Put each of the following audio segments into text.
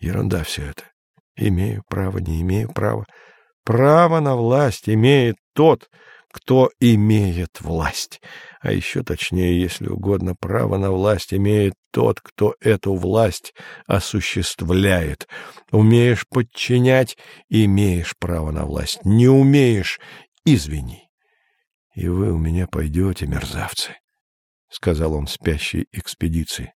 Ерунда все это. Имею право, не имею права. Право на власть имеет тот, кто имеет власть. А еще точнее, если угодно, право на власть имеет тот, кто эту власть осуществляет. Умеешь подчинять — имеешь право на власть. Не умеешь — извини. И вы у меня пойдете, мерзавцы, — сказал он спящей экспедиции.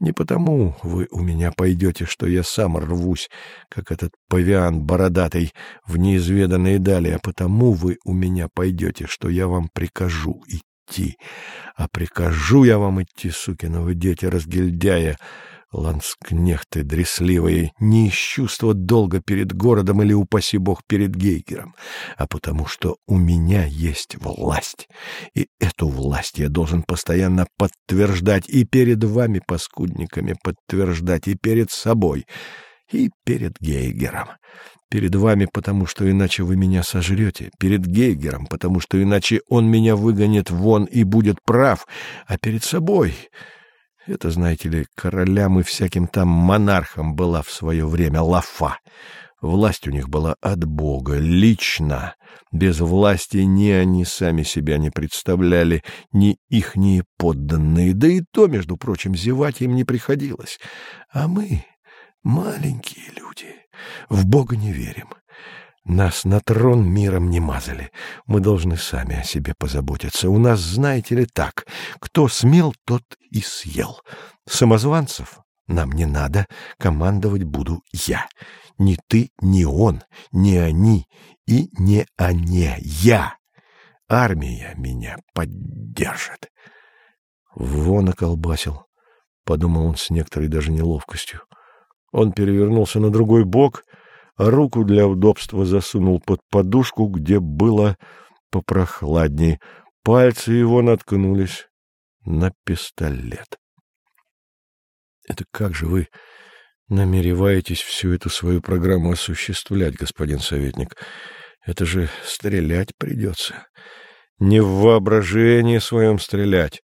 Не потому вы у меня пойдете, что я сам рвусь, как этот павиан бородатый, в неизведанные дали, а потому вы у меня пойдете, что я вам прикажу идти. А прикажу я вам идти, сукины вы дети разгильдяя, ланскнехты дресливые, не из чувства долга перед городом или, упаси бог, перед Гейгером, а потому что у меня есть власть, и эту власть я должен постоянно подтверждать и перед вами, паскудниками, подтверждать, и перед собой, и перед Гейгером. Перед вами, потому что иначе вы меня сожрете, перед Гейгером, потому что иначе он меня выгонит вон и будет прав, а перед собой... Это, знаете ли, королям и всяким там монархам была в свое время лафа. Власть у них была от Бога, лично. Без власти ни они сами себя не представляли, ни ихние подданные. Да и то, между прочим, зевать им не приходилось. А мы, маленькие люди, в Бога не верим. Нас на трон миром не мазали. Мы должны сами о себе позаботиться. У нас, знаете ли, так. Кто смел, тот и съел. Самозванцев нам не надо. Командовать буду я. Ни ты, ни он, ни они и не они. Я. Армия меня поддержит. Вон околбасил, — подумал он с некоторой даже неловкостью. Он перевернулся на другой бок — руку для удобства засунул под подушку, где было попрохладней. Пальцы его наткнулись на пистолет. — Это как же вы намереваетесь всю эту свою программу осуществлять, господин советник? Это же стрелять придется. Не в воображении своем стрелять.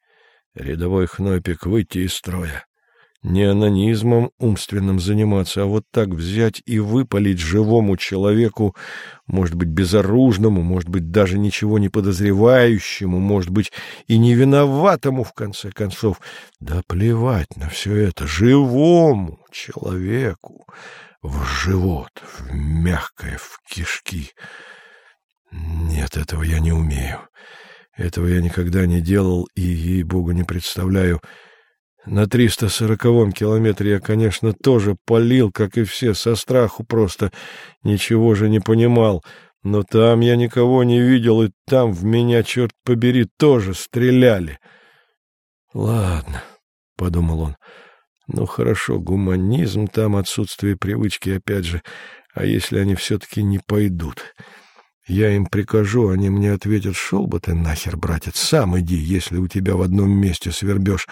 Рядовой хнопик выйти из строя не анонизмом умственным заниматься, а вот так взять и выпалить живому человеку, может быть, безоружному, может быть, даже ничего не подозревающему, может быть, и не виноватому, в конце концов. Да плевать на все это, живому человеку, в живот, в мягкое, в кишки. Нет, этого я не умею. Этого я никогда не делал и, ей-богу, не представляю, — на триста сороковом километре я, конечно, тоже полил, как и все, со страху просто. Ничего же не понимал. Но там я никого не видел, и там в меня, черт побери, тоже стреляли. — Ладно, — подумал он, — ну хорошо, гуманизм там, отсутствие привычки, опять же. А если они все-таки не пойдут? Я им прикажу, они мне ответят, шел бы ты нахер, братец, сам иди, если у тебя в одном месте свербешь.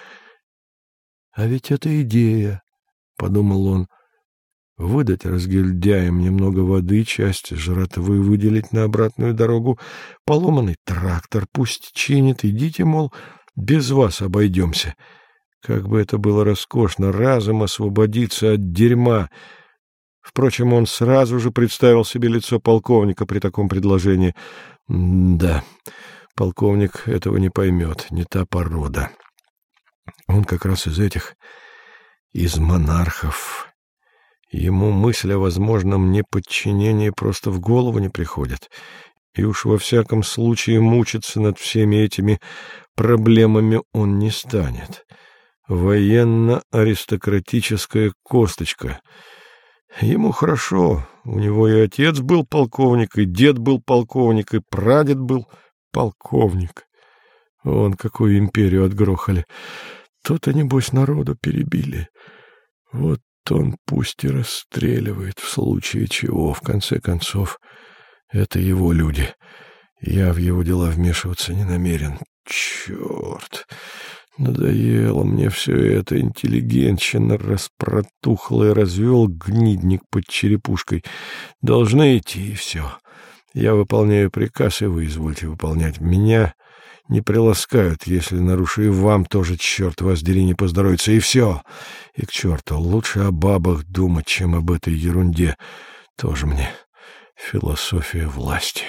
А ведь это идея, — подумал он, — выдать разгильдяям немного воды, часть жратвы выделить на обратную дорогу, поломанный трактор пусть чинит, идите, мол, без вас обойдемся. Как бы это было роскошно, разом освободиться от дерьма. Впрочем, он сразу же представил себе лицо полковника при таком предложении. да, полковник этого не поймет, не та порода. Он как раз из этих, из монархов. Ему мысль о возможном неподчинении просто в голову не приходит. И уж во всяком случае мучиться над всеми этими проблемами он не станет. Военно-аристократическая косточка. Ему хорошо. У него и отец был полковник, и дед был полковник, и прадед был полковник. Он какую империю отгрохали. То-то, небось, народу перебили. Вот он пусть и расстреливает в случае чего. В конце концов, это его люди. Я в его дела вмешиваться не намерен. Черт! Надоело мне все это. Интеллигентщина распротухла и развел гнидник под черепушкой. Должны идти, и все. Я выполняю приказ, и вы извольте выполнять. Меня не приласкают, если нарушу, и вам тоже, черт вас дери, не поздоровится, и все. И к черту, лучше о бабах думать, чем об этой ерунде. Тоже мне философия власти».